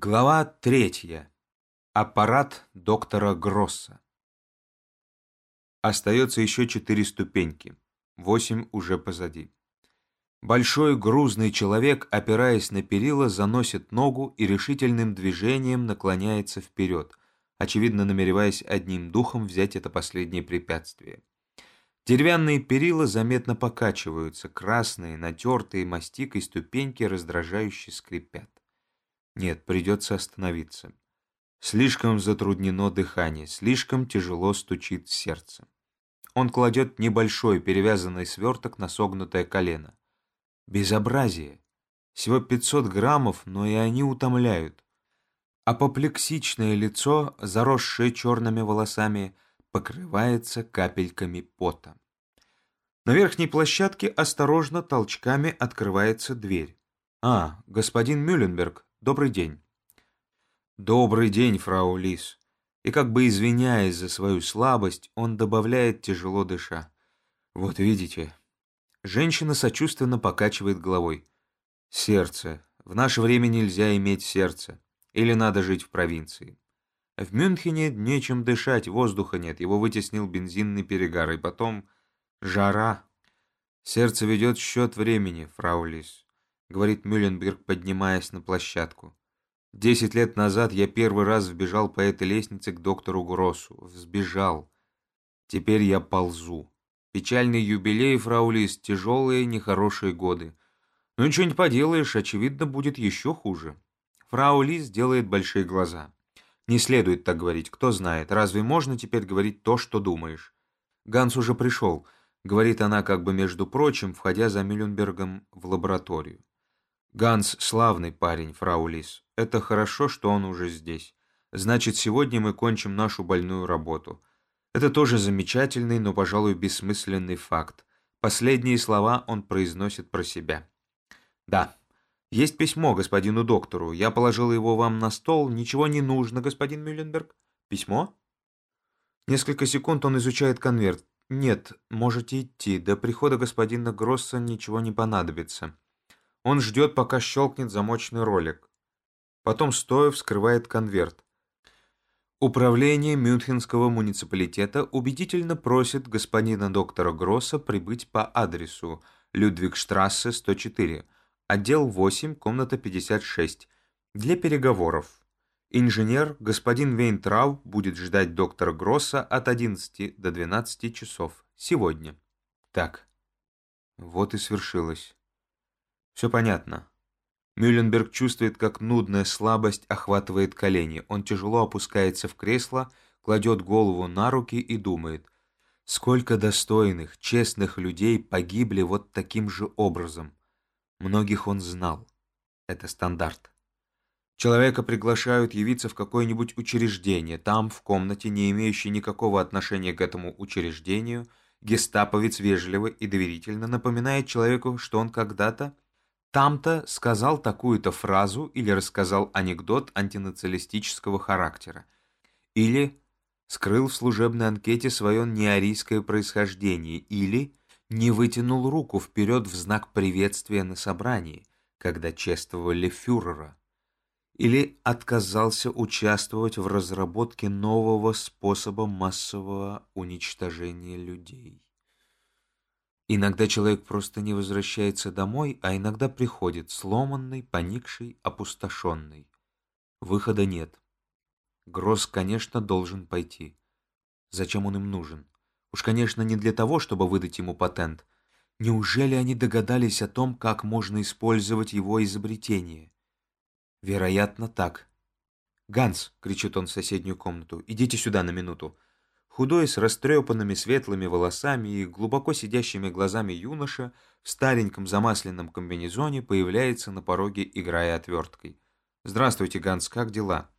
Глава третья. Аппарат доктора Гросса. Остается еще четыре ступеньки. Восемь уже позади. Большой грузный человек, опираясь на перила, заносит ногу и решительным движением наклоняется вперед, очевидно намереваясь одним духом взять это последнее препятствие. Деревянные перила заметно покачиваются, красные, натертые мастикой ступеньки раздражающе скрипят. Нет, придется остановиться. Слишком затруднено дыхание, слишком тяжело стучит сердце. Он кладет небольшой перевязанный сверток на согнутое колено. Безобразие. Всего 500 граммов, но и они утомляют. Апоплексичное лицо, заросшее черными волосами, покрывается капельками пота. На верхней площадке осторожно толчками открывается дверь. «А, господин Мюлленберг, Добрый день. Добрый день, фрау Лис. И как бы извиняясь за свою слабость, он добавляет, тяжело дыша. Вот видите. Женщина сочувственно покачивает головой. Сердце. В наше время нельзя иметь сердце. Или надо жить в провинции. В Мюнхене нечем дышать, воздуха нет, его вытеснил бензинный перегар, и потом жара. Сердце ведет счет времени, фрау Лис. — говорит Мюлленберг, поднимаясь на площадку. «Десять лет назад я первый раз вбежал по этой лестнице к доктору Гроссу. Взбежал. Теперь я ползу. Печальный юбилей, фраулис, тяжелые, нехорошие годы. Но ничего не поделаешь, очевидно, будет еще хуже». Фрау Лис делает большие глаза. «Не следует так говорить, кто знает. Разве можно теперь говорить то, что думаешь?» Ганс уже пришел, — говорит она как бы между прочим, входя за Мюлленбергом в лабораторию. Ганс славный парень, фрау Лис. Это хорошо, что он уже здесь. Значит, сегодня мы кончим нашу больную работу. Это тоже замечательный, но, пожалуй, бессмысленный факт. Последние слова он произносит про себя. Да, есть письмо господину доктору. Я положил его вам на стол. Ничего не нужно, господин Мюлленберг. Письмо? Несколько секунд он изучает конверт. Нет, можете идти. До прихода господина Гросса ничего не понадобится. Он ждет, пока щелкнет замочный ролик. Потом, стоя, вскрывает конверт. Управление Мюнхенского муниципалитета убедительно просит господина доктора Гросса прибыть по адресу Людвигштрассе, 104, отдел 8, комната 56, для переговоров. Инженер господин Вейнтрау будет ждать доктора Гросса от 11 до 12 часов сегодня. Так, вот и свершилось. Все понятно. Мюлленберг чувствует, как нудная слабость охватывает колени. Он тяжело опускается в кресло, кладет голову на руки и думает, сколько достойных, честных людей погибли вот таким же образом. Многих он знал. Это стандарт. Человека приглашают явиться в какое-нибудь учреждение. Там, в комнате, не имеющей никакого отношения к этому учреждению, гестаповец вежливо и доверительно напоминает человеку, что он когда-то там-то сказал такую-то фразу или рассказал анекдот антинациалистического характера. Или скрыл в служебной анкете свое неарийское происхождение. Или не вытянул руку вперед в знак приветствия на собрании, когда чествовали фюрера. Или отказался участвовать в разработке нового способа массового уничтожения людей. Иногда человек просто не возвращается домой, а иногда приходит, сломанный, поникший, опустошенный. Выхода нет. Гросс, конечно, должен пойти. Зачем он им нужен? Уж, конечно, не для того, чтобы выдать ему патент. Неужели они догадались о том, как можно использовать его изобретение? Вероятно, так. «Ганс!» — кричит он в соседнюю комнату. «Идите сюда на минуту». Худой, с растрепанными светлыми волосами и глубоко сидящими глазами юноша в стареньком замасленном комбинезоне появляется на пороге, играя отверткой. «Здравствуйте, Ганс, как дела?»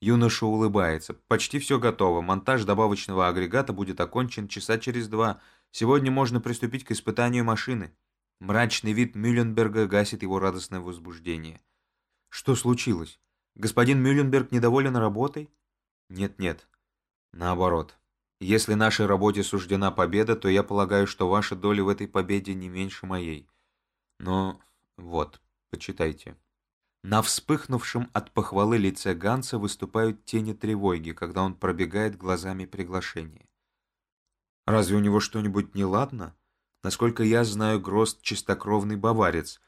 Юноша улыбается. «Почти все готово. Монтаж добавочного агрегата будет окончен часа через два. Сегодня можно приступить к испытанию машины». Мрачный вид Мюлленберга гасит его радостное возбуждение. «Что случилось? Господин Мюлленберг недоволен работой?» «Нет-нет. Наоборот. Если нашей работе суждена победа, то я полагаю, что ваша доля в этой победе не меньше моей. Но вот, почитайте. На вспыхнувшем от похвалы лице Ганса выступают тени тревоги, когда он пробегает глазами приглашение. Разве у него что-нибудь неладно? Насколько я знаю, Грост — чистокровный баварец.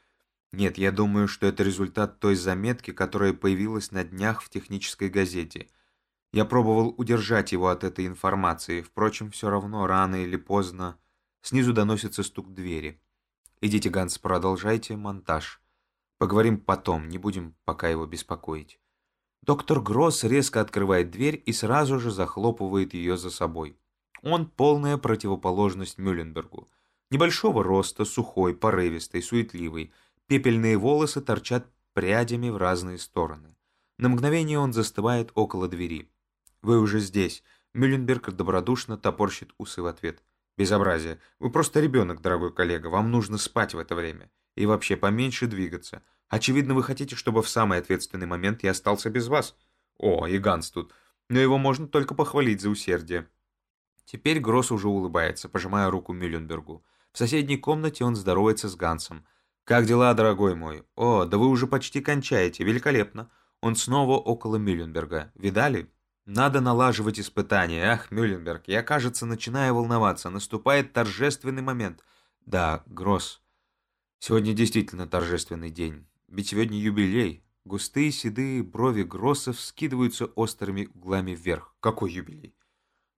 Нет, я думаю, что это результат той заметки, которая появилась на днях в технической газете. Я пробовал удержать его от этой информации, впрочем, все равно, рано или поздно. Снизу доносится стук двери. Идите, Ганс, продолжайте монтаж. Поговорим потом, не будем пока его беспокоить. Доктор Гросс резко открывает дверь и сразу же захлопывает ее за собой. Он полная противоположность Мюлленбергу. Небольшого роста, сухой, порывистый, суетливый. Пепельные волосы торчат прядями в разные стороны. На мгновение он застывает около двери. «Вы уже здесь». Мюлленберг добродушно топорщит усы в ответ. «Безобразие. Вы просто ребенок, дорогой коллега. Вам нужно спать в это время. И вообще поменьше двигаться. Очевидно, вы хотите, чтобы в самый ответственный момент я остался без вас. О, и Ганс тут. Но его можно только похвалить за усердие. Теперь Гросс уже улыбается, пожимая руку Мюлленбергу. В соседней комнате он здоровается с Гансом. «Как дела, дорогой мой? О, да вы уже почти кончаете. Великолепно!» Он снова около Мюлленберга. «Видали?» «Надо налаживать испытания. Ах, Мюлленберг, я, кажется, начинаю волноваться. Наступает торжественный момент». «Да, Гросс. Сегодня действительно торжественный день. Ведь сегодня юбилей. Густые седые брови Гроссов скидываются острыми углами вверх. Какой юбилей?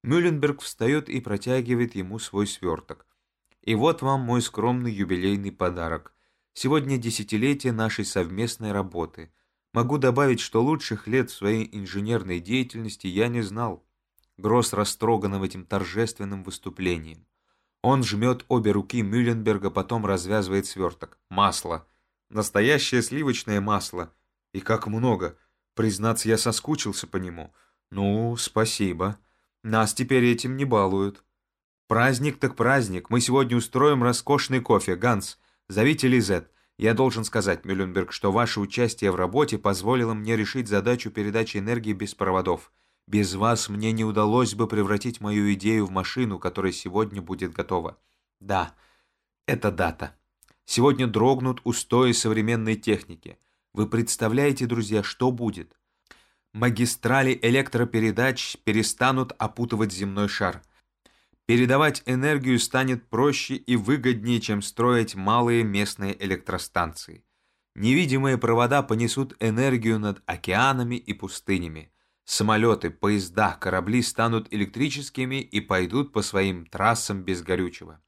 Мюлленберг встает и протягивает ему свой сверток. И вот вам мой скромный юбилейный подарок. Сегодня десятилетие нашей совместной работы. Могу добавить, что лучших лет в своей инженерной деятельности я не знал. Гросс растроган этим торжественным выступлением. Он жмет обе руки Мюлленберга, потом развязывает сверток. Масло. Настоящее сливочное масло. И как много. Признаться, я соскучился по нему. Ну, спасибо. Нас теперь этим не балуют. Праздник так праздник. Мы сегодня устроим роскошный кофе. Ганс, зовите Лизет. Я должен сказать, Мюлленберг, что ваше участие в работе позволило мне решить задачу передачи энергии без проводов. Без вас мне не удалось бы превратить мою идею в машину, которая сегодня будет готова. Да, это дата. Сегодня дрогнут устои современной техники. Вы представляете, друзья, что будет? магистрали электропередач перестанут опутывать земной шар. Передавать энергию станет проще и выгоднее, чем строить малые местные электростанции. Невидимые провода понесут энергию над океанами и пустынями. Самолеты, поезда, корабли станут электрическими и пойдут по своим трассам без горючего.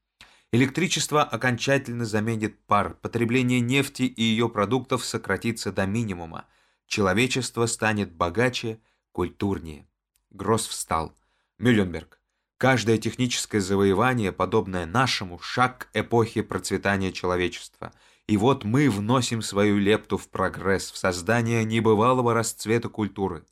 Электричество окончательно заменит пар, потребление нефти и ее продуктов сократится до минимума – Человечество станет богаче, культурнее. Гросс встал. Мюлленберг. Каждое техническое завоевание, подобное нашему, шаг к эпохе процветания человечества. И вот мы вносим свою лепту в прогресс, в создание небывалого расцвета культуры.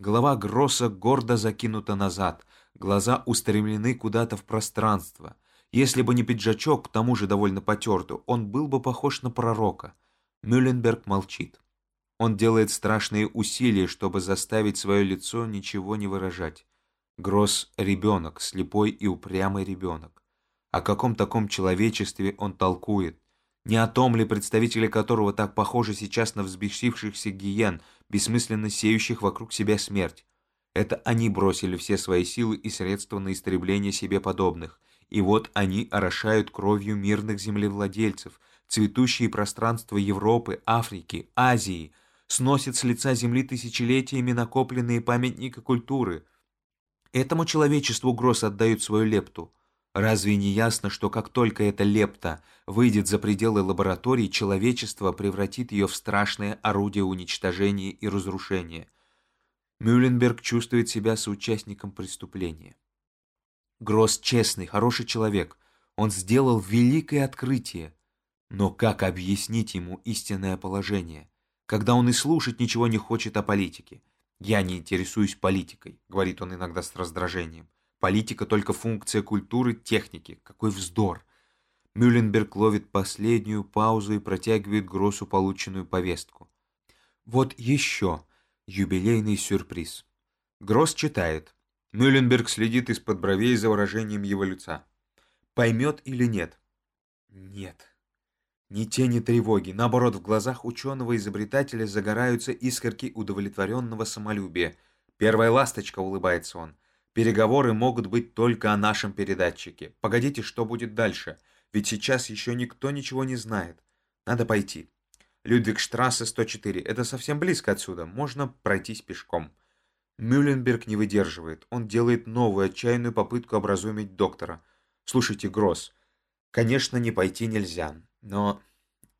Голова Гросса гордо закинута назад, глаза устремлены куда-то в пространство. Если бы не пиджачок, к тому же довольно потертый, он был бы похож на пророка. Мюлленберг молчит. Он делает страшные усилия, чтобы заставить свое лицо ничего не выражать. Гросс — ребенок, слепой и упрямый ребенок. О каком таком человечестве он толкует? Не о том ли, представители которого так похожи сейчас на взбесившихся гиен, бессмысленно сеющих вокруг себя смерть? Это они бросили все свои силы и средства на истребление себе подобных. И вот они орошают кровью мирных землевладельцев, цветущие пространства Европы, Африки, Азии — сносит с лица земли тысячелетиями накопленные памятники культуры. Этому человечеству Гросс отдают свою лепту. Разве не ясно, что как только эта лепта выйдет за пределы лаборатории, человечество превратит ее в страшное орудие уничтожения и разрушения? Мюлленберг чувствует себя соучастником преступления. Гросс честный, хороший человек. Он сделал великое открытие. Но как объяснить ему истинное положение? когда он и слушать ничего не хочет о политике. «Я не интересуюсь политикой», — говорит он иногда с раздражением. «Политика — только функция культуры, техники. Какой вздор!» Мюлленберг ловит последнюю паузу и протягивает Гроссу полученную повестку. «Вот еще юбилейный сюрприз». Гросс читает. Мюлленберг следит из-под бровей за выражением его лица. Поймет или нет? Нет. Ни тени тревоги, наоборот, в глазах ученого-изобретателя загораются искорки удовлетворенного самолюбия. Первая ласточка, улыбается он. Переговоры могут быть только о нашем передатчике. Погодите, что будет дальше? Ведь сейчас еще никто ничего не знает. Надо пойти. Людвигштрассе 104. Это совсем близко отсюда. Можно пройтись пешком. Мюлленберг не выдерживает. Он делает новую отчаянную попытку образумить доктора. Слушайте, Гросс, конечно, не пойти нельзя. Но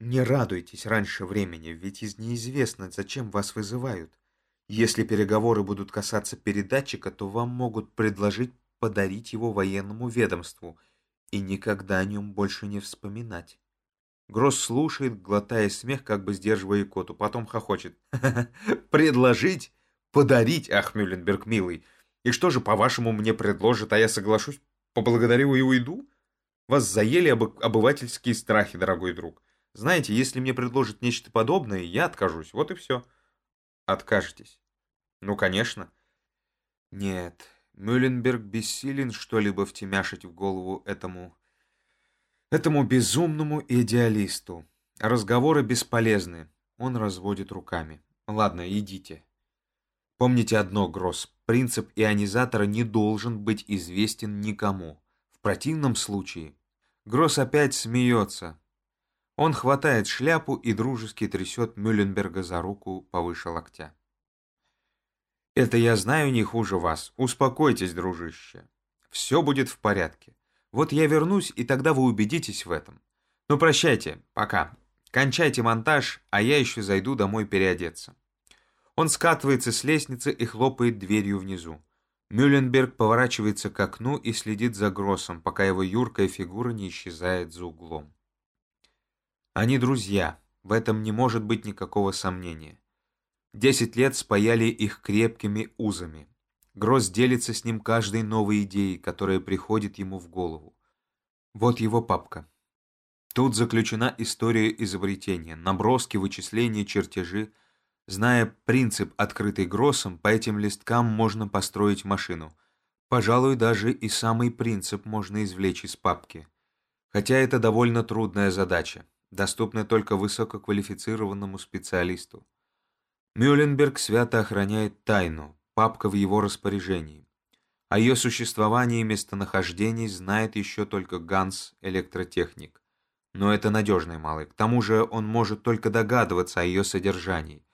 не радуйтесь раньше времени, ведь неизвестно, зачем вас вызывают. Если переговоры будут касаться передатчика, то вам могут предложить подарить его военному ведомству и никогда о нем больше не вспоминать. Гросс слушает, глотая смех, как бы сдерживая икоту, потом хохочет. «Предложить? Подарить, ах, Мюлленберг, милый! И что же, по-вашему, мне предложат, а я соглашусь, поблагодарю и уйду?» Вас заели об обывательские страхи, дорогой друг. Знаете, если мне предложат нечто подобное, я откажусь. Вот и все. Откажетесь? Ну, конечно. Нет, Мюлленберг бессилен что-либо втемяшить в голову этому... этому безумному идеалисту. Разговоры бесполезны. Он разводит руками. Ладно, идите. Помните одно, Гросс. Принцип ионизатора не должен быть известен никому противном случае... Гросс опять смеется. Он хватает шляпу и дружески трясет Мюлленберга за руку повыше локтя. «Это я знаю не хуже вас. Успокойтесь, дружище. Все будет в порядке. Вот я вернусь, и тогда вы убедитесь в этом. Ну, прощайте, пока. Кончайте монтаж, а я еще зайду домой переодеться». Он скатывается с лестницы и хлопает дверью внизу. Мюлленберг поворачивается к окну и следит за Гроссом, пока его юркая фигура не исчезает за углом. Они друзья, в этом не может быть никакого сомнения. Десять лет спаяли их крепкими узами. Гросс делится с ним каждой новой идеей, которая приходит ему в голову. Вот его папка. Тут заключена история изобретения, наброски, вычисления, чертежи – Зная принцип, открытый Гроссом, по этим листкам можно построить машину. Пожалуй, даже и самый принцип можно извлечь из папки. Хотя это довольно трудная задача, доступная только высококвалифицированному специалисту. Мюлленберг свято охраняет тайну, папка в его распоряжении. О ее существовании и местонахождении знает еще только Ганс, электротехник. Но это надежный малый, к тому же он может только догадываться о ее содержании.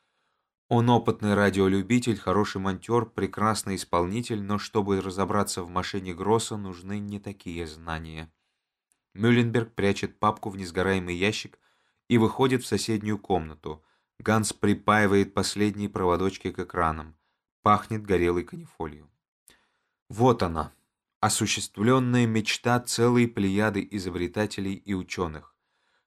Он опытный радиолюбитель, хороший монтер, прекрасный исполнитель, но чтобы разобраться в машине Гросса, нужны не такие знания. Мюлленберг прячет папку в несгораемый ящик и выходит в соседнюю комнату. Ганс припаивает последние проводочки к экранам. Пахнет горелой канифолью. Вот она, осуществленная мечта целой плеяды изобретателей и ученых.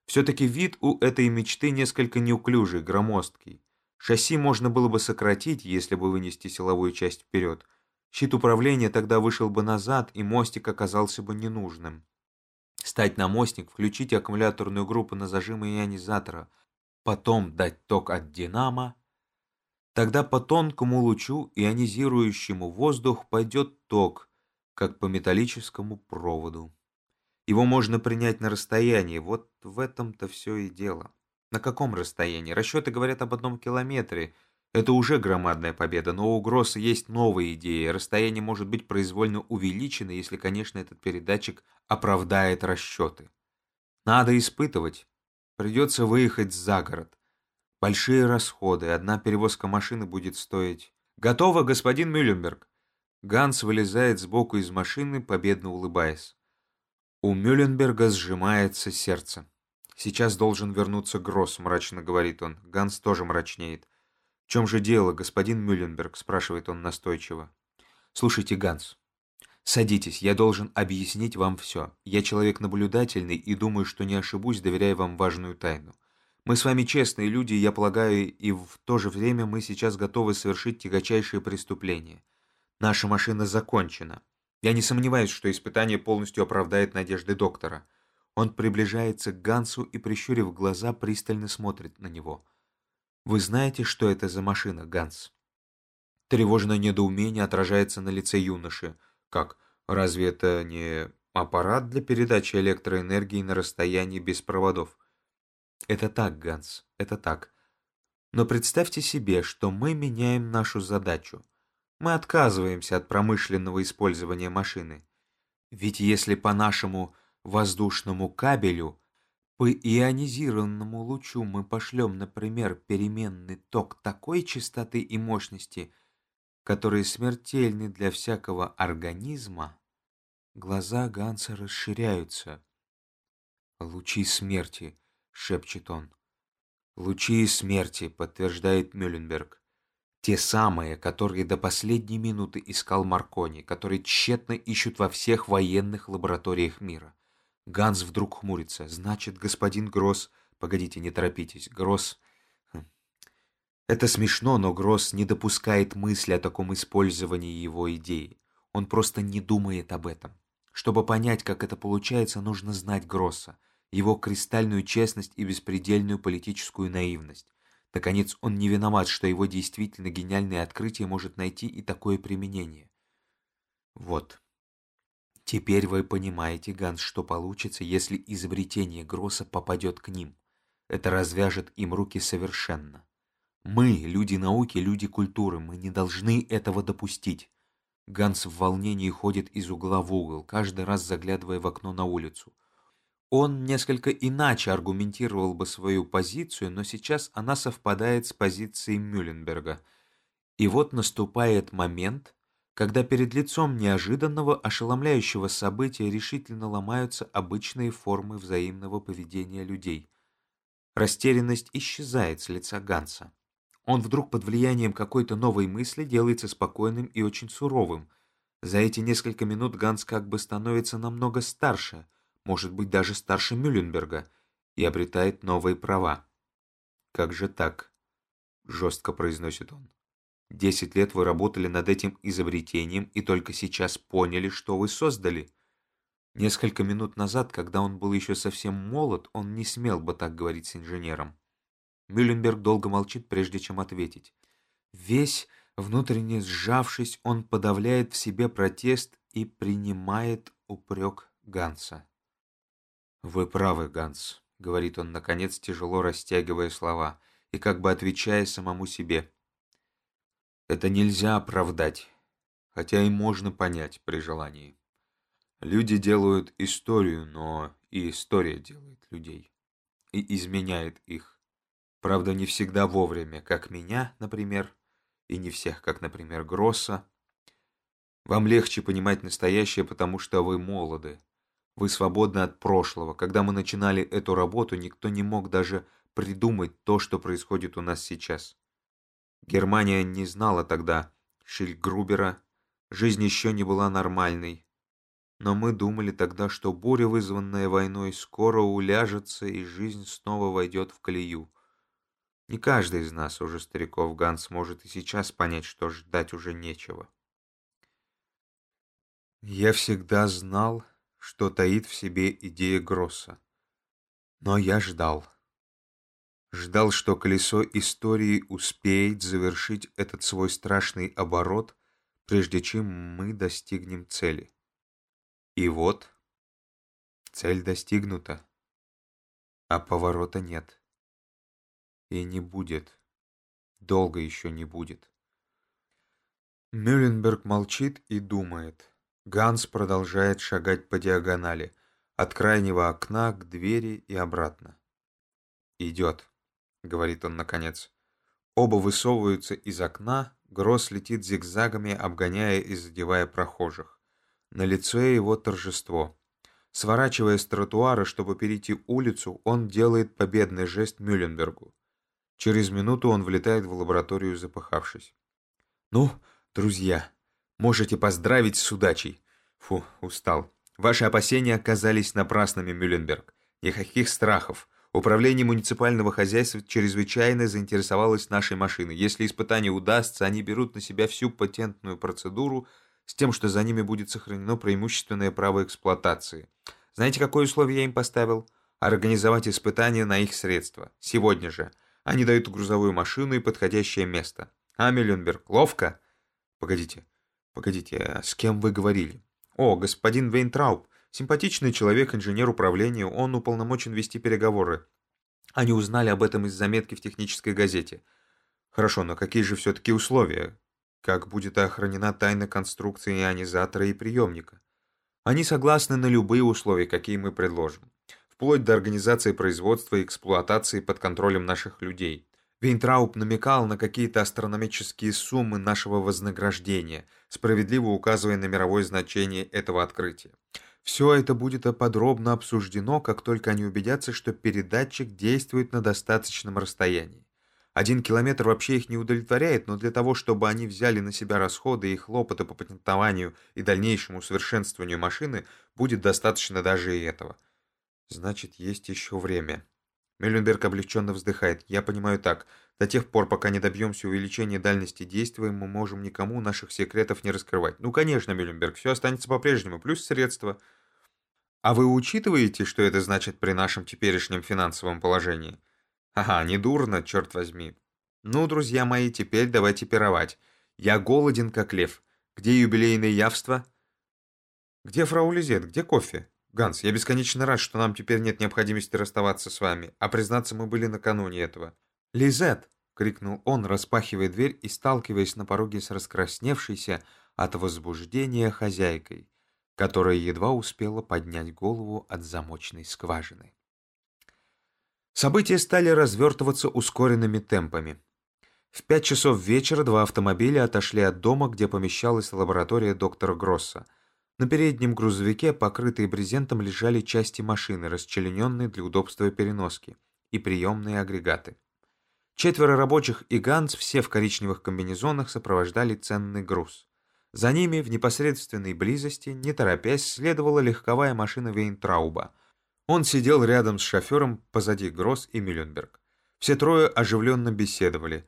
Все-таки вид у этой мечты несколько неуклюжий, громоздкий. Шасси можно было бы сократить, если бы вынести силовую часть вперед. Щит управления тогда вышел бы назад, и мостик оказался бы ненужным. Стать на мостик, включить аккумуляторную группу на зажимы ионизатора, потом дать ток от динамо. Тогда по тонкому лучу, ионизирующему воздух, пойдет ток, как по металлическому проводу. Его можно принять на расстоянии, вот в этом-то все и дело. На каком расстоянии? Расчеты говорят об одном километре. Это уже громадная победа, но у Гросса есть новые идеи. Расстояние может быть произвольно увеличено, если, конечно, этот передатчик оправдает расчеты. Надо испытывать. Придется выехать за город. Большие расходы. Одна перевозка машины будет стоить... «Готово, господин Мюлленберг!» Ганс вылезает сбоку из машины, победно улыбаясь. У Мюлленберга сжимается сердце. «Сейчас должен вернуться Гросс», — мрачно говорит он. Ганс тоже мрачнеет. «В чем же дело, господин Мюлленберг?» — спрашивает он настойчиво. «Слушайте, Ганс, садитесь, я должен объяснить вам все. Я человек наблюдательный и думаю, что не ошибусь, доверяя вам важную тайну. Мы с вами честные люди, я полагаю, и в то же время мы сейчас готовы совершить тягочайшее преступление. Наша машина закончена. Я не сомневаюсь, что испытание полностью оправдает надежды доктора». Он приближается к Гансу и, прищурив глаза, пристально смотрит на него. «Вы знаете, что это за машина, Ганс?» Тревожное недоумение отражается на лице юноши. «Как? Разве это не аппарат для передачи электроэнергии на расстоянии без проводов?» Это так, Ганс, это так. Но представьте себе, что мы меняем нашу задачу. Мы отказываемся от промышленного использования машины. Ведь если по нашему воздушному кабелю по ионизированному лучу мы пошлем, например, переменный ток такой частоты и мощности, которые смертельны для всякого организма, глаза Ганса расширяются. «Лучи смерти», — шепчет он. «Лучи смерти», — подтверждает Мюлленберг. Те самые, которые до последней минуты искал Маркони, которые тщетно ищут во всех военных лабораториях мира. Ганс вдруг хмурится. Значит, господин Гросс... Погодите, не торопитесь. Гросс... Хм. Это смешно, но Гросс не допускает мысли о таком использовании его идеи. Он просто не думает об этом. Чтобы понять, как это получается, нужно знать Гросса, его кристальную честность и беспредельную политическую наивность. Наконец, он не виноват, что его действительно гениальное открытие может найти и такое применение. Вот. Теперь вы понимаете, Ганс, что получится, если изобретение Гросса попадет к ним. Это развяжет им руки совершенно. Мы, люди науки, люди культуры, мы не должны этого допустить. Ганс в волнении ходит из угла в угол, каждый раз заглядывая в окно на улицу. Он несколько иначе аргументировал бы свою позицию, но сейчас она совпадает с позицией Мюлленберга. И вот наступает момент, когда перед лицом неожиданного ошеломляющего события решительно ломаются обычные формы взаимного поведения людей. Растерянность исчезает с лица Ганса. Он вдруг под влиянием какой-то новой мысли делается спокойным и очень суровым. За эти несколько минут Ганс как бы становится намного старше, может быть даже старше Мюлленберга, и обретает новые права. «Как же так?» — жестко произносит он. Десять лет вы работали над этим изобретением и только сейчас поняли, что вы создали. Несколько минут назад, когда он был еще совсем молод, он не смел бы так говорить с инженером. Мюлленберг долго молчит, прежде чем ответить. Весь, внутренне сжавшись, он подавляет в себе протест и принимает упрек Ганса. «Вы правы, Ганс», — говорит он, наконец, тяжело растягивая слова и как бы отвечая самому себе. Это нельзя оправдать, хотя и можно понять при желании. Люди делают историю, но и история делает людей. И изменяет их. Правда, не всегда вовремя, как меня, например, и не всех, как, например, Гросса. Вам легче понимать настоящее, потому что вы молоды. Вы свободны от прошлого. Когда мы начинали эту работу, никто не мог даже придумать то, что происходит у нас сейчас. Германия не знала тогда Шильгрубера, жизнь еще не была нормальной. Но мы думали тогда, что буря, вызванная войной, скоро уляжется и жизнь снова войдет в колею. Не каждый из нас, уже стариков Ганс, может и сейчас понять, что ждать уже нечего. Я всегда знал, что таит в себе идея Гросса. Но я ждал ждал, что колесо истории успеет завершить этот свой страшный оборот, прежде чем мы достигнем цели. И вот цель достигнута, а поворота нет. И не будет. Долго еще не будет. Мюлленберг молчит и думает. Ганс продолжает шагать по диагонали, от крайнего окна к двери и обратно. Идет. — говорит он наконец. Оба высовываются из окна, Гросс летит зигзагами, обгоняя и задевая прохожих. На лице его торжество. Сворачивая с тротуара, чтобы перейти улицу, он делает победный жест Мюлленбергу. Через минуту он влетает в лабораторию, запыхавшись. «Ну, друзья, можете поздравить с удачей!» Фу, устал. Ваши опасения оказались напрасными, Мюлленберг. Никаких страхов. Управление муниципального хозяйства чрезвычайно заинтересовалось нашей машиной. Если испытание удастся, они берут на себя всю патентную процедуру с тем, что за ними будет сохранено преимущественное право эксплуатации. Знаете, какое условие я им поставил? Организовать испытание на их средства. Сегодня же. Они дают грузовую машину и подходящее место. А, Мюлленберг, ловко? Погодите, погодите, а с кем вы говорили? О, господин Вейнтрауб. Симпатичный человек, инженер управления, он уполномочен вести переговоры. Они узнали об этом из заметки в технической газете. Хорошо, но какие же все-таки условия? Как будет охранена тайна конструкции ионизатора и приемника? Они согласны на любые условия, какие мы предложим. Вплоть до организации производства и эксплуатации под контролем наших людей. Вейнтрауб намекал на какие-то астрономические суммы нашего вознаграждения, справедливо указывая на мировое значение этого открытия. Все это будет подробно обсуждено, как только они убедятся, что передатчик действует на достаточном расстоянии. Один километр вообще их не удовлетворяет, но для того, чтобы они взяли на себя расходы и хлопоты по патентованию и дальнейшему усовершенствованию машины, будет достаточно даже и этого. Значит, есть еще время. Мюлленберг облегченно вздыхает. Я понимаю так. До тех пор, пока не добьемся увеличения дальности действия, мы можем никому наших секретов не раскрывать. Ну, конечно, Мюлленберг, все останется по-прежнему, плюс средства. А вы учитываете, что это значит при нашем теперешнем финансовом положении? Ага, не дурно, черт возьми. Ну, друзья мои, теперь давайте пировать. Я голоден, как лев. Где юбилейное явство? Где фрау Лизет? Где кофе? Ганс, я бесконечно рад, что нам теперь нет необходимости расставаться с вами, а признаться, мы были накануне этого. Лизет! крикнул он, распахивая дверь и сталкиваясь на пороге с раскрасневшейся от возбуждения хозяйкой, которая едва успела поднять голову от замочной скважины. События стали развертываться ускоренными темпами. В пять часов вечера два автомобиля отошли от дома, где помещалась лаборатория доктора Гросса – на переднем грузовике, покрытые брезентом, лежали части машины, расчлененные для удобства переноски, и приемные агрегаты. Четверо рабочих и Ганс, все в коричневых комбинезонах, сопровождали ценный груз. За ними, в непосредственной близости, не торопясь, следовала легковая машина Вейнтрауба. Он сидел рядом с шофером позади Гросс и Мюлленберг. Все трое оживленно беседовали.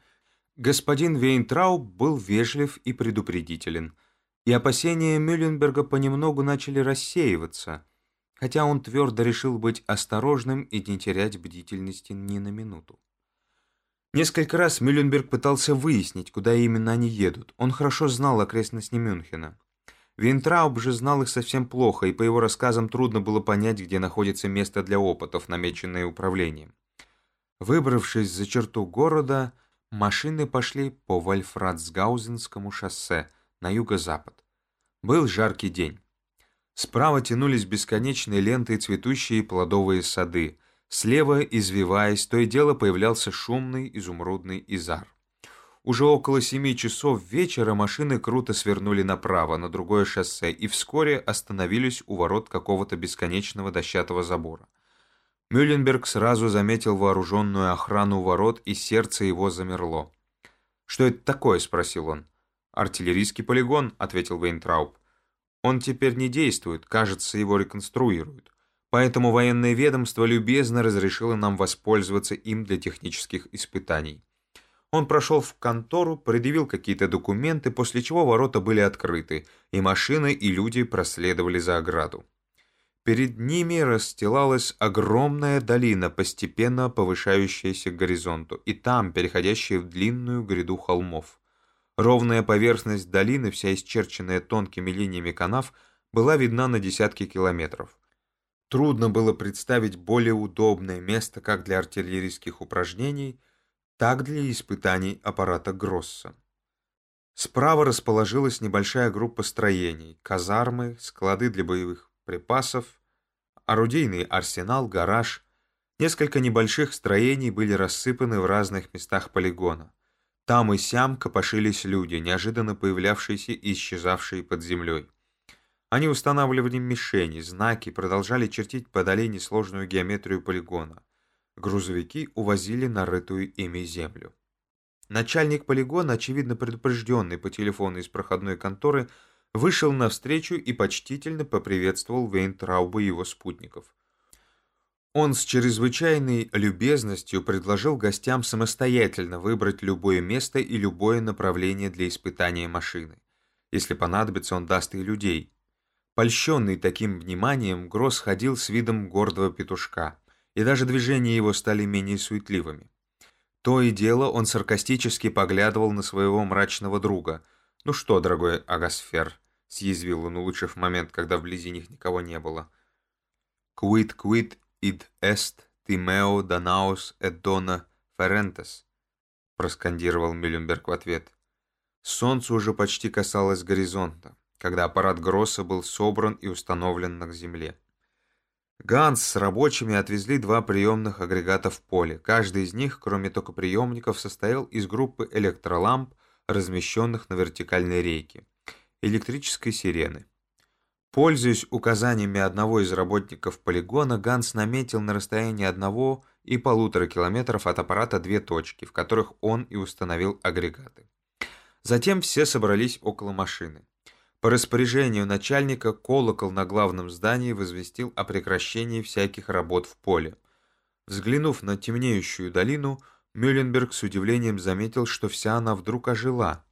Господин Вейнтрауб был вежлив и предупредителен – и опасения Мюлленберга понемногу начали рассеиваться, хотя он твердо решил быть осторожным и не терять бдительности ни на минуту. Несколько раз Мюлленберг пытался выяснить, куда именно они едут. Он хорошо знал окрестности Мюнхена. Винтрауб же знал их совсем плохо, и по его рассказам трудно было понять, где находится место для опытов, намеченное управлением. Выбравшись за черту города, машины пошли по Вальфратсгаузенскому шоссе – на юго-запад. Был жаркий день. Справа тянулись бесконечные ленты цветущие плодовые сады. Слева, извиваясь, то и дело появлялся шумный изумрудный изар. Уже около семи часов вечера машины круто свернули направо, на другое шоссе, и вскоре остановились у ворот какого-то бесконечного дощатого забора. Мюлленберг сразу заметил вооруженную охрану ворот, и сердце его замерло. «Что это такое?» – спросил он. «Артиллерийский полигон», — ответил Вейнтрауб. «Он теперь не действует, кажется, его реконструируют. Поэтому военное ведомство любезно разрешило нам воспользоваться им для технических испытаний». Он прошел в контору, предъявил какие-то документы, после чего ворота были открыты, и машины и люди проследовали за ограду. Перед ними расстилалась огромная долина, постепенно повышающаяся к горизонту, и там переходящая в длинную гряду холмов. Ровная поверхность долины, вся исчерченная тонкими линиями канав, была видна на десятки километров. Трудно было представить более удобное место как для артиллерийских упражнений, так для испытаний аппарата Гросса. Справа расположилась небольшая группа строений, казармы, склады для боевых припасов, орудийный арсенал, гараж. Несколько небольших строений были рассыпаны в разных местах полигона. Там и сям копошились люди, неожиданно появлявшиеся и исчезавшие под землей. Они устанавливали мишени, знаки, продолжали чертить по долине сложную геометрию полигона. Грузовики увозили нарытую ими землю. Начальник полигона, очевидно предупрежденный по телефону из проходной конторы, вышел навстречу и почтительно поприветствовал Вейнтрауба и его спутников. Он с чрезвычайной любезностью предложил гостям самостоятельно выбрать любое место и любое направление для испытания машины. Если понадобится, он даст и людей. Польщенный таким вниманием, Гросс ходил с видом гордого петушка, и даже движения его стали менее суетливыми. То и дело он саркастически поглядывал на своего мрачного друга. «Ну что, дорогой Агасфер?» — съязвил он, улучшив момент, когда вблизи них никого не было. «Квит-квит id est «Тимео Данаус Эддона Ферентес», проскандировал Мюлленберг в ответ. Солнце уже почти касалось горизонта, когда аппарат Гросса был собран и установлен на земле. Ганс с рабочими отвезли два приемных агрегата в поле. Каждый из них, кроме токоприемников, состоял из группы электроламп, размещенных на вертикальной рейке, электрической сирены. Пользуясь указаниями одного из работников полигона, Ганс наметил на расстоянии одного и полутора километров от аппарата две точки, в которых он и установил агрегаты. Затем все собрались около машины. По распоряжению начальника колокол на главном здании возвестил о прекращении всяких работ в поле. Взглянув на темнеющую долину, Мюлленберг с удивлением заметил, что вся она вдруг ожила.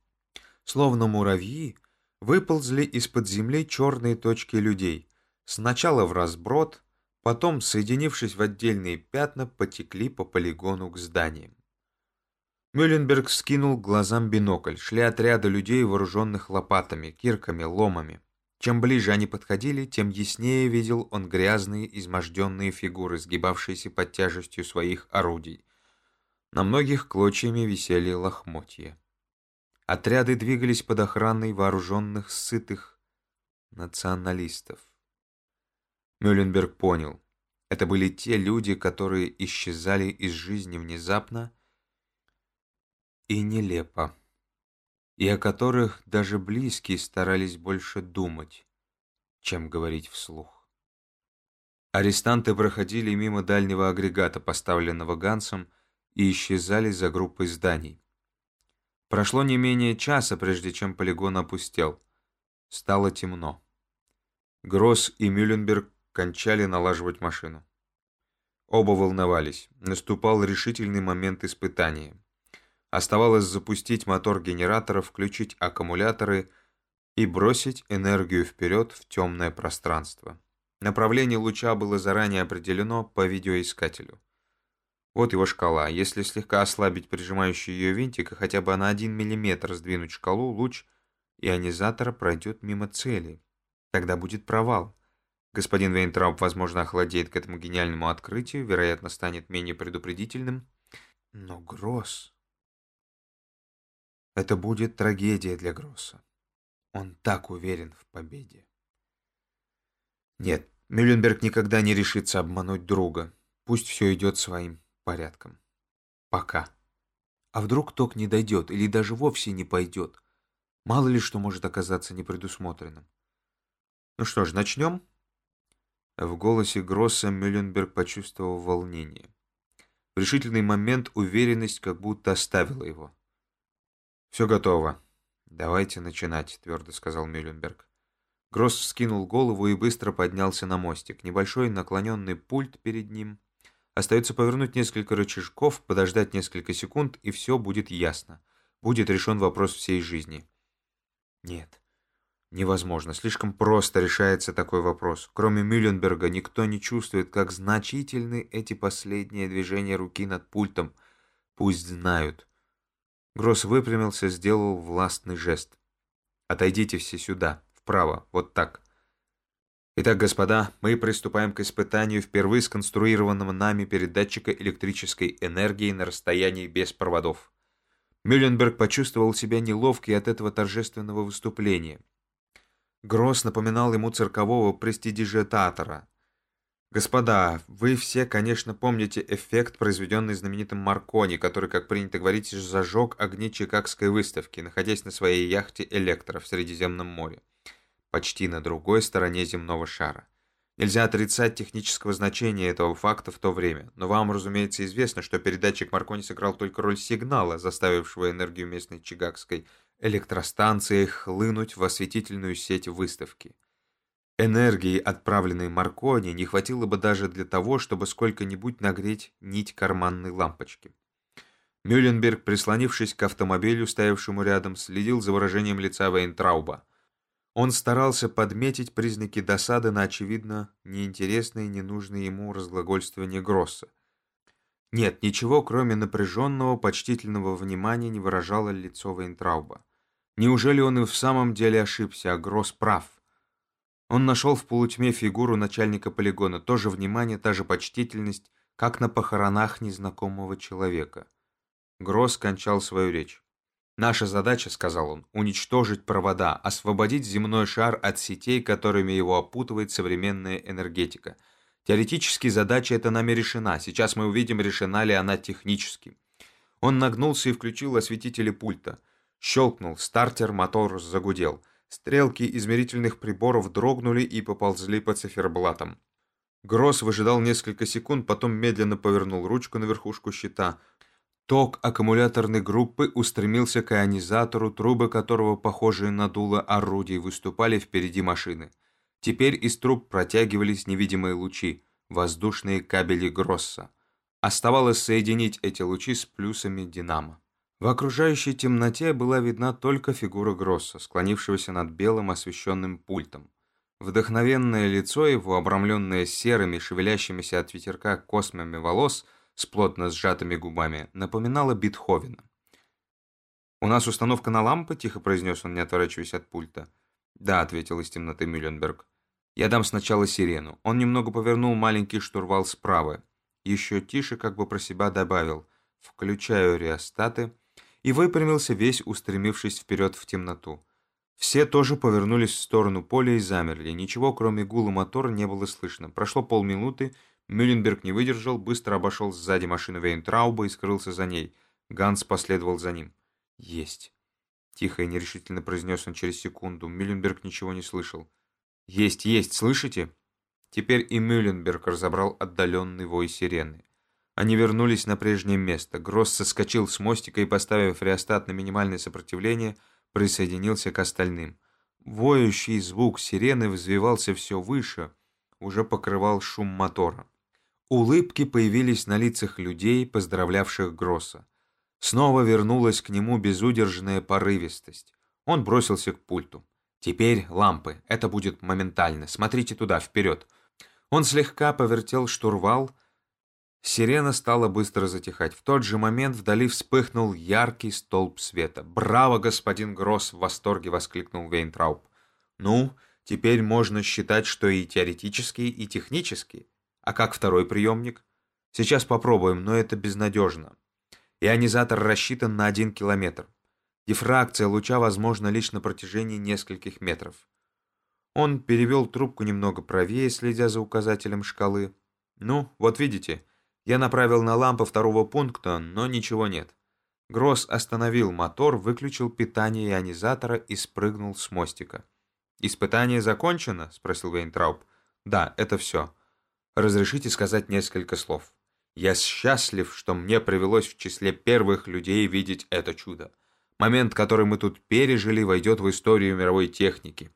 Словно муравьи, выползли из-под земли черные точки людей. Сначала в разброд, потом, соединившись в отдельные пятна, потекли по полигону к зданиям. Мюлленберг скинул глазам бинокль. Шли отряды людей, вооруженных лопатами, кирками, ломами. Чем ближе они подходили, тем яснее видел он грязные, изможденные фигуры, сгибавшиеся под тяжестью своих орудий. На многих клочьями висели лохмотья. Отряды двигались под охраной вооруженных, сытых националистов. Мюлленберг понял. Это были те люди, которые исчезали из жизни внезапно, и нелепо, и о которых даже близкие старались больше думать, чем говорить вслух. Арестанты проходили мимо дальнего агрегата, поставленного Гансом, и исчезали за группой зданий. Прошло не менее часа, прежде чем полигон опустел. Стало темно. Гросс и Мюлленберг кончали налаживать машину. Оба волновались. Наступал решительный момент испытания. Оставалось запустить мотор генератора, включить аккумуляторы и бросить энергию вперед в темное пространство. Направление луча было заранее определено по видеоискателю. Вот его шкала. Если слегка ослабить прижимающий ее винтик и хотя бы на 1 мм сдвинуть шкалу, луч ионизатора пройдет мимо цели. Тогда будет провал. Господин Вейнтрауб, возможно, охладеет к этому гениальному открытию, вероятно, станет менее предупредительным. Но Гросс... Это будет трагедия для Гросса. Он так уверен в победе. Нет, Мюлленберг никогда не решится обмануть друга. Пусть все идет своим порядком. Пока. А вдруг ток не дойдет или даже вовсе не пойдет? Мало ли что может оказаться непредусмотренным. Ну что ж, начнем? В голосе Гросса Мюлленберг почувствовал волнение. В решительный момент уверенность как будто оставила его. «Все готово. Давайте начинать», — твердо сказал Мюлленберг. Гросс вскинул голову и быстро поднялся на мостик. Небольшой наклоненный пульт перед ним. Остается повернуть несколько рычажков, подождать несколько секунд, и все будет ясно. Будет решен вопрос всей жизни. Нет, невозможно. Слишком просто решается такой вопрос. Кроме Мюлленберга никто не чувствует, как значительны эти последние движения руки над пультом. Пусть знают. Гросс выпрямился, сделал властный жест. «Отойдите все сюда, вправо, вот так». Итак, господа, мы приступаем к испытанию впервые сконструированного нами передатчика электрической энергии на расстоянии без проводов. Мюлленберг почувствовал себя неловко от этого торжественного выступления. Гросс напоминал ему циркового престидижетатора, Господа, вы все, конечно, помните эффект, произведенный знаменитым Маркони, который, как принято говорить, зажег огни Чикагской выставки, находясь на своей яхте «Электро» в Средиземном море, почти на другой стороне земного шара. Нельзя отрицать технического значения этого факта в то время, но вам, разумеется, известно, что передатчик Маркони сыграл только роль сигнала, заставившего энергию местной чикагской электростанции хлынуть в осветительную сеть выставки. Энергии, отправленной Маркони, не хватило бы даже для того, чтобы сколько-нибудь нагреть нить карманной лампочки. Мюлленберг, прислонившись к автомобилю, стоявшему рядом, следил за выражением лица Вейнтрауба. Он старался подметить признаки досады на, очевидно, неинтересное и ненужное ему разглагольствование Гросса. Нет, ничего, кроме напряженного, почтительного внимания не выражало лицо Вейнтрауба. Неужели он и в самом деле ошибся, а Гросс прав? Он нашел в полутьме фигуру начальника полигона, тоже внимание, та же почтительность, как на похоронах незнакомого человека. Гросс кончал свою речь. «Наша задача, — сказал он, — уничтожить провода, освободить земной шар от сетей, которыми его опутывает современная энергетика. Теоретически задача эта нами решена, сейчас мы увидим, решена ли она технически». Он нагнулся и включил осветители пульта. Щелкнул стартер, мотор загудел. Стрелки измерительных приборов дрогнули и поползли по циферблатам. Гросс выжидал несколько секунд, потом медленно повернул ручку на верхушку щита. Ток аккумуляторной группы устремился к ионизатору, трубы которого, похожие на дуло орудий, выступали впереди машины. Теперь из труб протягивались невидимые лучи, воздушные кабели Гросса. Оставалось соединить эти лучи с плюсами динамо. В окружающей темноте была видна только фигура Гросса, склонившегося над белым освещенным пультом. Вдохновенное лицо его, обрамленное серыми, шевелящимися от ветерка космами волос, с плотно сжатыми губами, напоминало Бетховена. «У нас установка на лампы?» – тихо произнес он, не отворачиваясь от пульта. «Да», – ответил из темноты Мюлленберг. «Я дам сначала сирену». Он немного повернул маленький штурвал справа. Еще тише, как бы про себя добавил «включаю реостаты» и выпрямился весь, устремившись вперед в темноту. Все тоже повернулись в сторону поля и замерли. Ничего, кроме гула мотора, не было слышно. Прошло полминуты, Мюлленберг не выдержал, быстро обошел сзади машину Вейнтрауба и скрылся за ней. Ганс последовал за ним. «Есть!» Тихо и нерешительно произнес он через секунду. Мюлленберг ничего не слышал. «Есть, есть, слышите?» Теперь и Мюлленберг разобрал отдаленный вой сирены. Они вернулись на прежнее место. Гросс соскочил с мостика и, поставив реостат на минимальное сопротивление, присоединился к остальным. Воющий звук сирены взвивался все выше, уже покрывал шум мотора. Улыбки появились на лицах людей, поздравлявших Гросса. Снова вернулась к нему безудержная порывистость. Он бросился к пульту. «Теперь лампы. Это будет моментально. Смотрите туда, вперед». Он слегка повертел штурвал, Сирена стала быстро затихать. В тот же момент вдали вспыхнул яркий столб света. «Браво, господин Гросс!» — в восторге воскликнул Вейнтрауб. «Ну, теперь можно считать, что и теоретически, и технически. А как второй приемник? Сейчас попробуем, но это безнадежно. Ионизатор рассчитан на один километр. Дифракция луча возможна лишь на протяжении нескольких метров. Он перевел трубку немного правее, следя за указателем шкалы. «Ну, вот видите, я направил на лампу второго пункта, но ничего нет. Гросс остановил мотор, выключил питание ионизатора и спрыгнул с мостика. «Испытание закончено?» – спросил Вейнтрауб. «Да, это все. Разрешите сказать несколько слов. Я счастлив, что мне привелось в числе первых людей видеть это чудо. Момент, который мы тут пережили, войдет в историю мировой техники.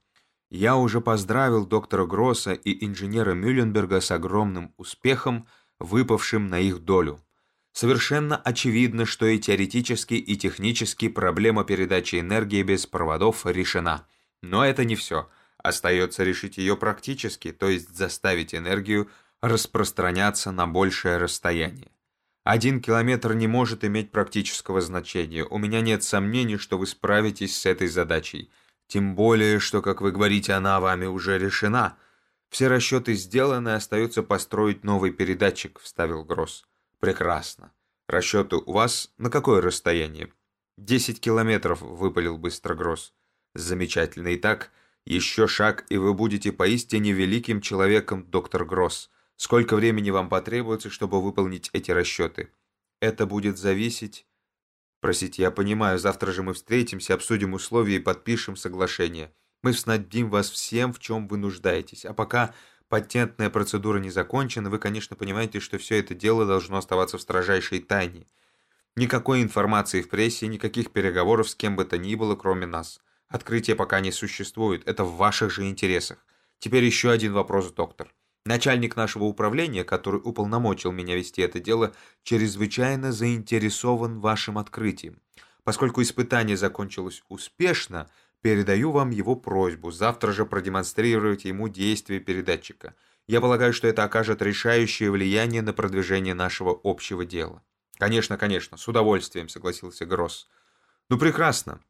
Я уже поздравил доктора Гросса и инженера Мюлленберга с огромным успехом – выпавшим на их долю. Совершенно очевидно, что и теоретически, и технически проблема передачи энергии без проводов решена. Но это не все. Остается решить ее практически, то есть заставить энергию распространяться на большее расстояние. Один километр не может иметь практического значения. У меня нет сомнений, что вы справитесь с этой задачей. Тем более, что, как вы говорите, она вами уже решена – «Все расчеты сделаны, остается построить новый передатчик», — вставил Гросс. «Прекрасно. Расчеты у вас на какое расстояние?» «Десять километров», — выпалил быстро Гросс. «Замечательно. Итак, еще шаг, и вы будете поистине великим человеком, доктор Гросс. Сколько времени вам потребуется, чтобы выполнить эти расчеты?» «Это будет зависеть...» «Простите, я понимаю, завтра же мы встретимся, обсудим условия и подпишем соглашение. Мы снабдим вас всем, в чем вы нуждаетесь. А пока патентная процедура не закончена, вы, конечно, понимаете, что все это дело должно оставаться в строжайшей тайне. Никакой информации в прессе, никаких переговоров с кем бы то ни было, кроме нас. Открытие пока не существует, это в ваших же интересах. Теперь еще один вопрос, доктор. Начальник нашего управления, который уполномочил меня вести это дело, чрезвычайно заинтересован вашим открытием. Поскольку испытание закончилось успешно, Передаю вам его просьбу завтра же продемонстрировать ему действие передатчика. Я полагаю, что это окажет решающее влияние на продвижение нашего общего дела. Конечно, конечно, с удовольствием, согласился Гросс. Ну прекрасно.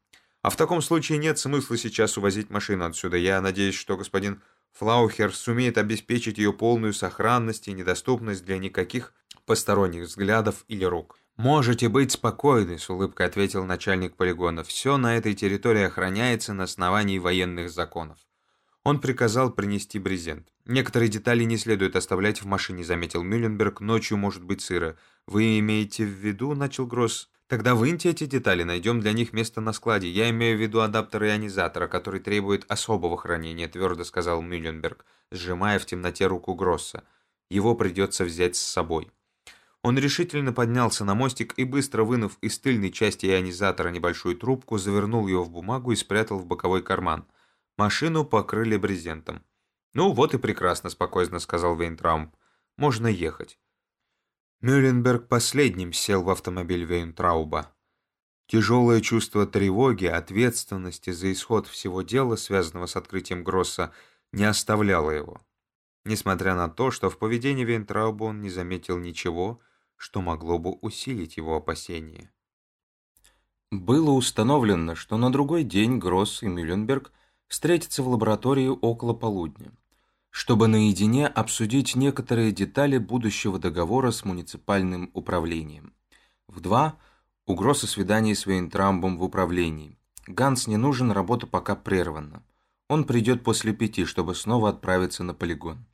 А в таком случае нет смысла сейчас увозить машину отсюда. Я надеюсь, что господин Флаухер сумеет обеспечить ее полную сохранность и недоступность для никаких посторонних взглядов или рук. «Можете быть спокойны», — с улыбкой ответил начальник полигона. «Все на этой территории охраняется на основании военных законов». Он приказал принести брезент. «Некоторые детали не следует оставлять в машине», — заметил Мюлленберг. «Ночью может быть сыро». «Вы имеете в виду?» — начал Гросс. «Тогда выньте эти детали, найдем для них место на складе. Я имею в виду адаптер ионизатора, который требует особого хранения», — твердо сказал Мюлленберг, сжимая в темноте руку Гросса. «Его придется взять с собой». Он решительно поднялся на мостик и, быстро вынув из тыльной части ионизатора небольшую трубку, завернул ее в бумагу и спрятал в боковой карман. Машину покрыли брезентом. «Ну вот и прекрасно», — спокойно сказал Вейнтраумп. «Можно ехать». Мюлленберг последним сел в автомобиль Вейнтрауба. Тяжелое чувство тревоги, ответственности за исход всего дела, связанного с открытием Гросса, не оставляло его. Несмотря на то, что в поведении Вейнтрауба он не заметил ничего, что могло бы усилить его опасения. Было установлено, что на другой день Гросс и Мюлленберг встретятся в лаборатории около полудня, чтобы наедине обсудить некоторые детали будущего договора с муниципальным управлением. В два у Гросса свидание с Вейнтрамбом в управлении. Ганс не нужен, работа пока прервана. Он придет после пяти, чтобы снова отправиться на полигон.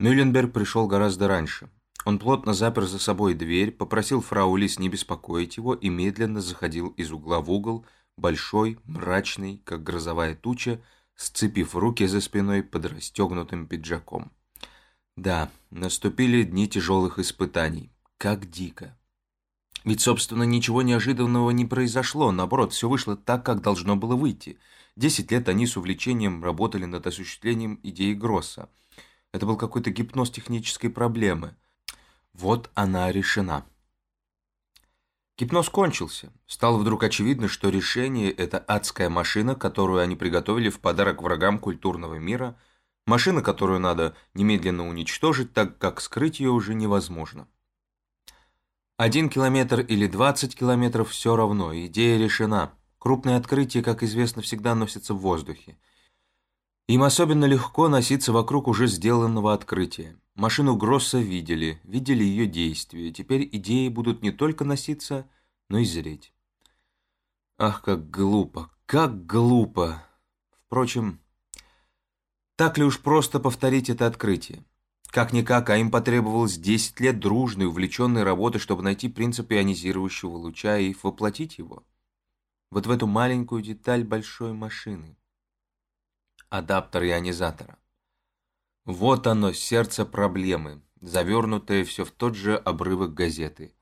Мюлленберг пришел гораздо раньше. Он плотно запер за собой дверь, попросил фрау Лис не беспокоить его и медленно заходил из угла в угол, большой, мрачный, как грозовая туча, сцепив руки за спиной под расстегнутым пиджаком. Да, наступили дни тяжелых испытаний. Как дико. Ведь, собственно, ничего неожиданного не произошло, наоборот, все вышло так, как должно было выйти. Десять лет они с увлечением работали над осуществлением идеи Гросса. Это был какой-то гипноз технической проблемы – вот она решена. Гипноз кончился. Стало вдруг очевидно, что решение – это адская машина, которую они приготовили в подарок врагам культурного мира, машина, которую надо немедленно уничтожить, так как скрыть ее уже невозможно. Один километр или двадцать километров – все равно, идея решена. Крупные открытия, как известно, всегда носятся в воздухе. Им особенно легко носиться вокруг уже сделанного открытия. Машину Гросса видели, видели ее действия. Теперь идеи будут не только носиться, но и зреть. Ах, как глупо, как глупо. Впрочем, так ли уж просто повторить это открытие? Как-никак, а им потребовалось 10 лет дружной, увлеченной работы, чтобы найти принцип ионизирующего луча и воплотить его. Вот в эту маленькую деталь большой машины адаптер ионизатора. Вот оно, сердце проблемы, завернутое все в тот же обрывок газеты.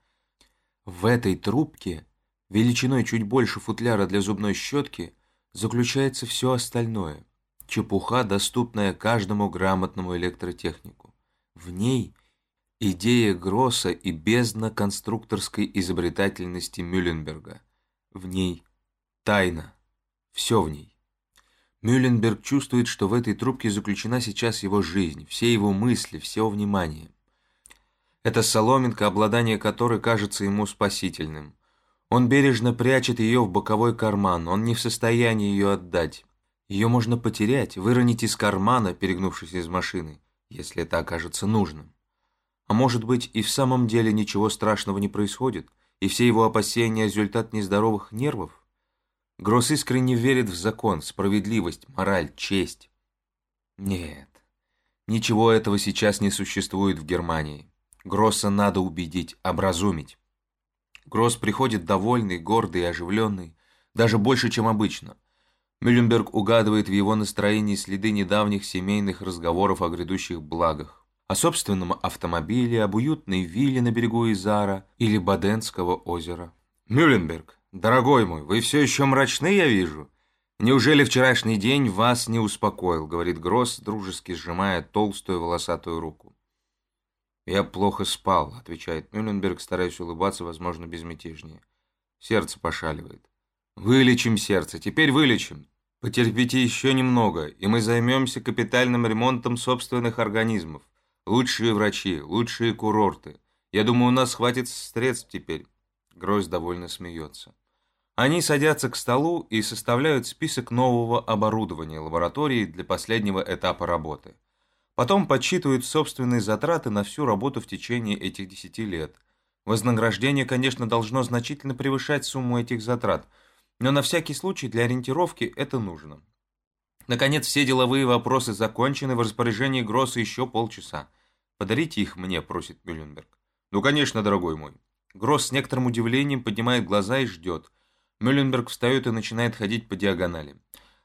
В этой трубке, величиной чуть больше футляра для зубной щетки, заключается все остальное. Чепуха, доступная каждому грамотному электротехнику. В ней идея Гросса и бездна конструкторской изобретательности Мюлленберга. В ней тайна. Все в ней. Мюлленберг чувствует, что в этой трубке заключена сейчас его жизнь, все его мысли, все внимание. Это соломинка, обладание которой кажется ему спасительным. Он бережно прячет ее в боковой карман, он не в состоянии ее отдать. Ее можно потерять, выронить из кармана, перегнувшись из машины, если это окажется нужным. А может быть, и в самом деле ничего страшного не происходит, и все его опасения – результат нездоровых нервов? Гросс искренне верит в закон, справедливость, мораль, честь. Нет, ничего этого сейчас не существует в Германии. Гросса надо убедить, образумить. Гросс приходит довольный, гордый и оживленный, даже больше, чем обычно. Мюлленберг угадывает в его настроении следы недавних семейных разговоров о грядущих благах. О собственном автомобиле, об уютной вилле на берегу Изара или Баденского озера. Мюлленберг, «Дорогой мой, вы все еще мрачны, я вижу. Неужели вчерашний день вас не успокоил?» — говорит Гросс, дружески сжимая толстую волосатую руку. «Я плохо спал», — отвечает Мюлленберг, стараясь улыбаться, возможно, безмятежнее. Сердце пошаливает. «Вылечим сердце, теперь вылечим. Потерпите еще немного, и мы займемся капитальным ремонтом собственных организмов. Лучшие врачи, лучшие курорты. Я думаю, у нас хватит средств теперь». Грозь довольно смеется. Они садятся к столу и составляют список нового оборудования лаборатории для последнего этапа работы. Потом подсчитывают собственные затраты на всю работу в течение этих 10 лет. Вознаграждение, конечно, должно значительно превышать сумму этих затрат, но на всякий случай для ориентировки это нужно. Наконец, все деловые вопросы закончены, в распоряжении Гросса еще полчаса. «Подарите их мне», — просит Мюлленберг. «Ну, конечно, дорогой мой». Гросс с некоторым удивлением поднимает глаза и ждет. Мюлленберг встает и начинает ходить по диагонали.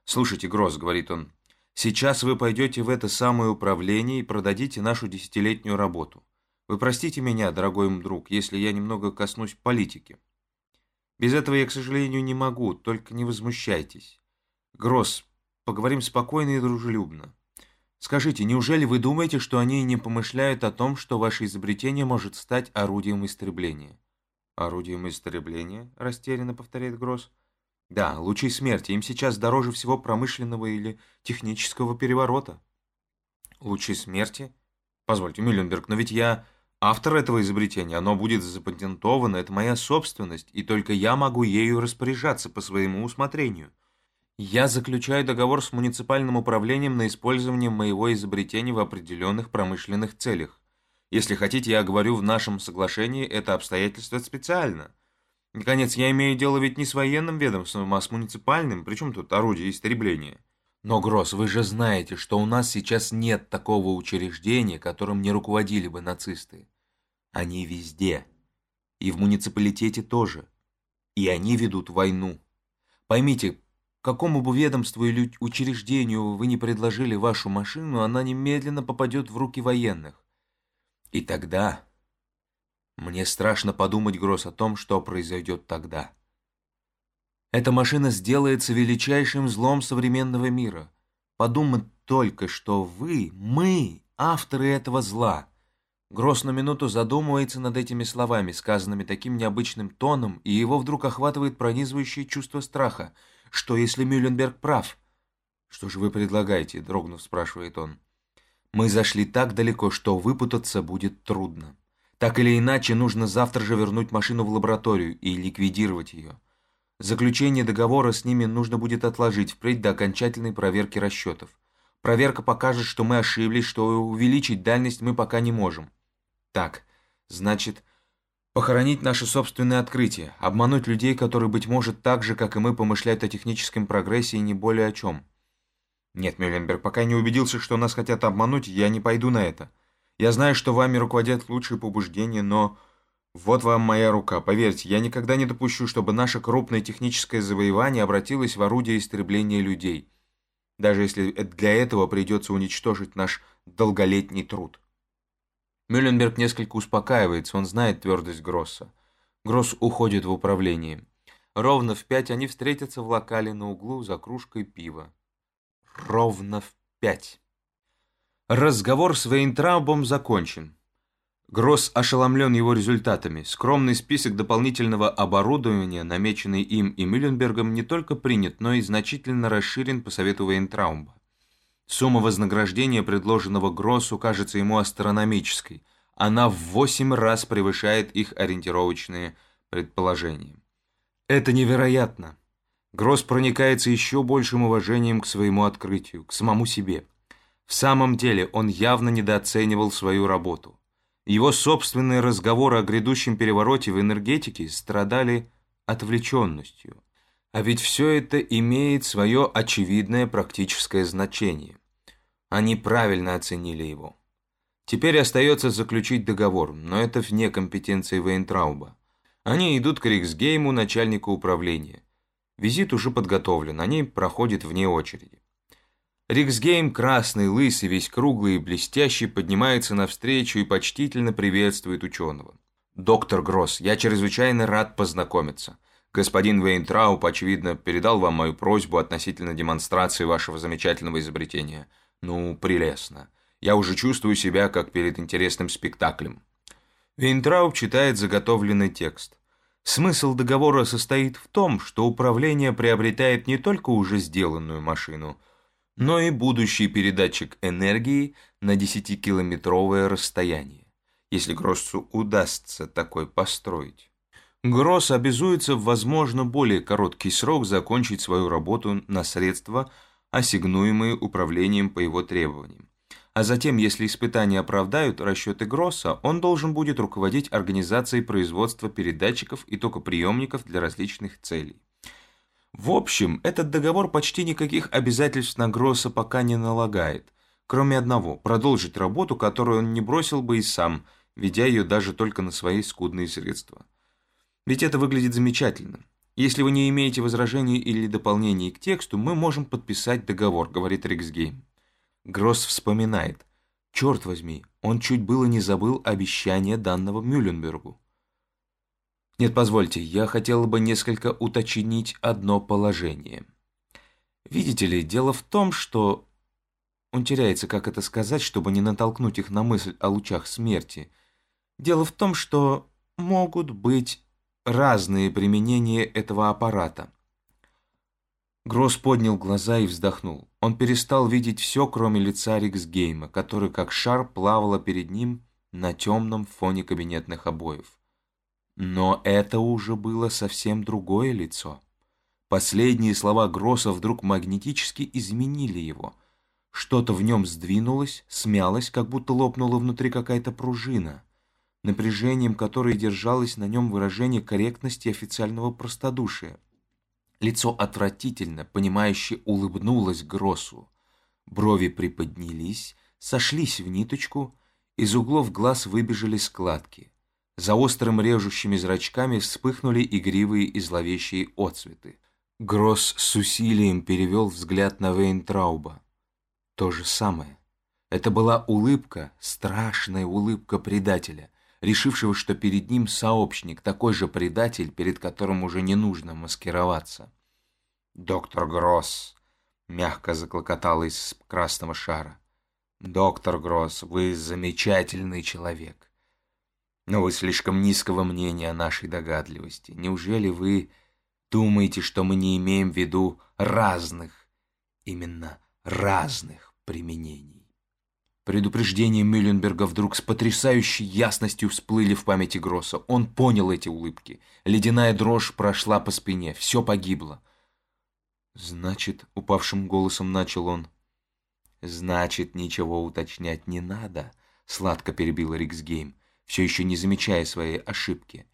«Слушайте, Гросс», — говорит он, — «сейчас вы пойдете в это самое управление и продадите нашу десятилетнюю работу. Вы простите меня, дорогой друг, если я немного коснусь политики. Без этого я, к сожалению, не могу, только не возмущайтесь. Гросс, поговорим спокойно и дружелюбно. Скажите, неужели вы думаете, что они не помышляют о том, что ваше изобретение может стать орудием истребления?» «Орудием истребления?» – растерянно повторяет Гросс. «Да, лучи смерти. Им сейчас дороже всего промышленного или технического переворота». «Лучи смерти?» «Позвольте, Мюлленберг, но ведь я автор этого изобретения. Оно будет запатентовано, это моя собственность, и только я могу ею распоряжаться по своему усмотрению. Я заключаю договор с муниципальным управлением на использование моего изобретения в определенных промышленных целях. Если хотите, я говорю в нашем соглашении это обстоятельство специально. Наконец, я имею дело ведь не с военным ведомством, а с муниципальным, причем тут орудие истребления. Но, Гросс, вы же знаете, что у нас сейчас нет такого учреждения, которым не руководили бы нацисты. Они везде. И в муниципалитете тоже. И они ведут войну. Поймите, какому бы ведомству или учреждению вы не предложили вашу машину, она немедленно попадет в руки военных. И тогда... Мне страшно подумать, Гросс, о том, что произойдет тогда. Эта машина сделается величайшим злом современного мира. Подумать только, что вы, мы, авторы этого зла. Гросс на минуту задумывается над этими словами, сказанными таким необычным тоном, и его вдруг охватывает пронизывающее чувство страха. Что, если Мюлленберг прав? «Что же вы предлагаете?» – дрогнув, спрашивает он. Мы зашли так далеко, что выпутаться будет трудно. Так или иначе, нужно завтра же вернуть машину в лабораторию и ликвидировать ее. Заключение договора с ними нужно будет отложить впредь до окончательной проверки расчетов. Проверка покажет, что мы ошиблись, что увеличить дальность мы пока не можем. Так, значит, похоронить наше собственное открытие, обмануть людей, которые, быть может, так же, как и мы, помышляют о техническом прогрессе и не более о чем. «Нет, Мюлленберг, пока не убедился, что нас хотят обмануть, я не пойду на это. Я знаю, что вами руководят лучшие побуждения, но вот вам моя рука. Поверьте, я никогда не допущу, чтобы наше крупное техническое завоевание обратилось в орудие истребления людей, даже если для этого придется уничтожить наш долголетний труд». Мюлленберг несколько успокаивается, он знает твердость Гросса. Гросс уходит в управление. Ровно в пять они встретятся в локале на углу за кружкой пива ровно в пять. Разговор с Вейнтраубом закончен. Гросс ошеломлен его результатами. Скромный список дополнительного оборудования, намеченный им и Мюлленбергом, не только принят, но и значительно расширен по совету Вейнтраумба. Сумма вознаграждения, предложенного Гроссу, кажется ему астрономической. Она в восемь раз превышает их ориентировочные предположения. Это невероятно. Гросс проникается еще большим уважением к своему открытию, к самому себе. В самом деле он явно недооценивал свою работу. Его собственные разговоры о грядущем перевороте в энергетике страдали отвлеченностью. А ведь все это имеет свое очевидное практическое значение. Они правильно оценили его. Теперь остается заключить договор, но это вне компетенции Вейнтрауба. Они идут к Риксгейму, начальнику управления. Визит уже подготовлен, они проходят вне очереди. Риксгейм, красный, лысый, весь круглый и блестящий, поднимается навстречу и почтительно приветствует ученого. «Доктор Гросс, я чрезвычайно рад познакомиться. Господин Вейнтрауп, очевидно, передал вам мою просьбу относительно демонстрации вашего замечательного изобретения. Ну, прелестно. Я уже чувствую себя, как перед интересным спектаклем». Вейнтрауп читает заготовленный текст. Смысл договора состоит в том, что управление приобретает не только уже сделанную машину, но и будущий передатчик энергии на 10-километровое расстояние, если Гроссу удастся такой построить. Гросс обязуется в, возможно, более короткий срок закончить свою работу на средства, ассигнуемые управлением по его требованиям. А затем, если испытания оправдают расчеты Гросса, он должен будет руководить организацией производства передатчиков и токоприемников для различных целей. В общем, этот договор почти никаких обязательств на Гросса пока не налагает, кроме одного – продолжить работу, которую он не бросил бы и сам, ведя ее даже только на свои скудные средства. Ведь это выглядит замечательно. Если вы не имеете возражений или дополнений к тексту, мы можем подписать договор, говорит Риксгейм. Гросс вспоминает. Черт возьми, он чуть было не забыл обещание данного Мюлленбергу. Нет, позвольте, я хотел бы несколько уточнить одно положение. Видите ли, дело в том, что... Он теряется, как это сказать, чтобы не натолкнуть их на мысль о лучах смерти. Дело в том, что могут быть разные применения этого аппарата. Гросс поднял глаза и вздохнул. Он перестал видеть все, кроме лица Риксгейма, который как шар плавало перед ним на темном фоне кабинетных обоев. Но это уже было совсем другое лицо. Последние слова Гросса вдруг магнетически изменили его. Что-то в нем сдвинулось, смялось, как будто лопнула внутри какая-то пружина напряжением которое держалось на нем выражение корректности официального простодушия. Лицо отвратительно, понимающе улыбнулось Гроссу. Брови приподнялись, сошлись в ниточку, из углов глаз выбежали складки. За острым режущими зрачками вспыхнули игривые и зловещие отцветы. Гросс с усилием перевел взгляд на Вейнтрауба. То же самое. Это была улыбка, страшная улыбка предателя, решившего, что перед ним сообщник, такой же предатель, перед которым уже не нужно маскироваться. «Доктор Гросс!» — мягко заклокотал из красного шара. «Доктор Гросс, вы замечательный человек. Но вы слишком низкого мнения о нашей догадливости. Неужели вы думаете, что мы не имеем в виду разных, именно разных применений?» Предупреждения Мюлленберга вдруг с потрясающей ясностью всплыли в памяти Гросса. Он понял эти улыбки. Ледяная дрожь прошла по спине. Все погибло. «Значит», — упавшим голосом начал он. «Значит, ничего уточнять не надо», — сладко перебил Риксгейм, все еще не замечая своей ошибки.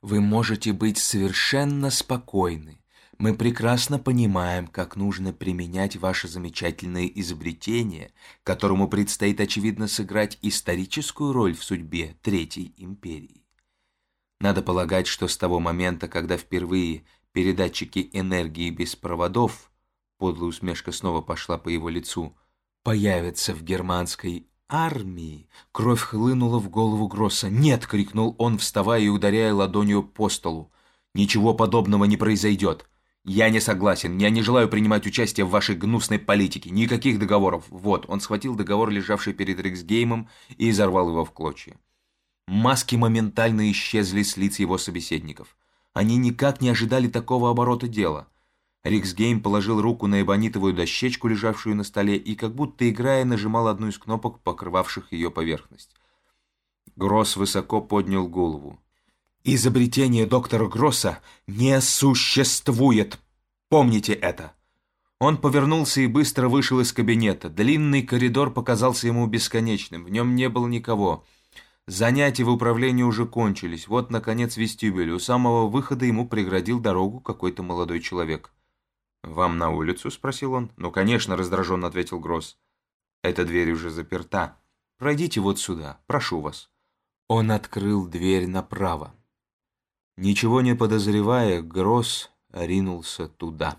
«Вы можете быть совершенно спокойны. Мы прекрасно понимаем, как нужно применять ваше замечательное изобретение, которому предстоит, очевидно, сыграть историческую роль в судьбе Третьей империи. Надо полагать, что с того момента, когда впервые передатчики энергии без проводов, подлая усмешка снова пошла по его лицу, появятся в германской армии, кровь хлынула в голову Гросса. «Нет!» — крикнул он, вставая и ударяя ладонью по столу. «Ничего подобного не произойдет!» «Я не согласен. Я не желаю принимать участие в вашей гнусной политике. Никаких договоров. Вот». Он схватил договор, лежавший перед Риксгеймом, и изорвал его в клочья. Маски моментально исчезли с лиц его собеседников. Они никак не ожидали такого оборота дела. Риксгейм положил руку на эбонитовую дощечку, лежавшую на столе, и как будто играя нажимал одну из кнопок, покрывавших ее поверхность. Гросс высоко поднял голову. Изобретение доктора Гросса не существует. Помните это. Он повернулся и быстро вышел из кабинета. Длинный коридор показался ему бесконечным. В нем не было никого. Занятия в управлении уже кончились. Вот, наконец, вестибюль. У самого выхода ему преградил дорогу какой-то молодой человек. «Вам на улицу?» — спросил он. «Ну, конечно», — раздраженно ответил Гросс. «Эта дверь уже заперта. Пройдите вот сюда. Прошу вас». Он открыл дверь направо. Ничего не подозревая, Гросс ринулся туда.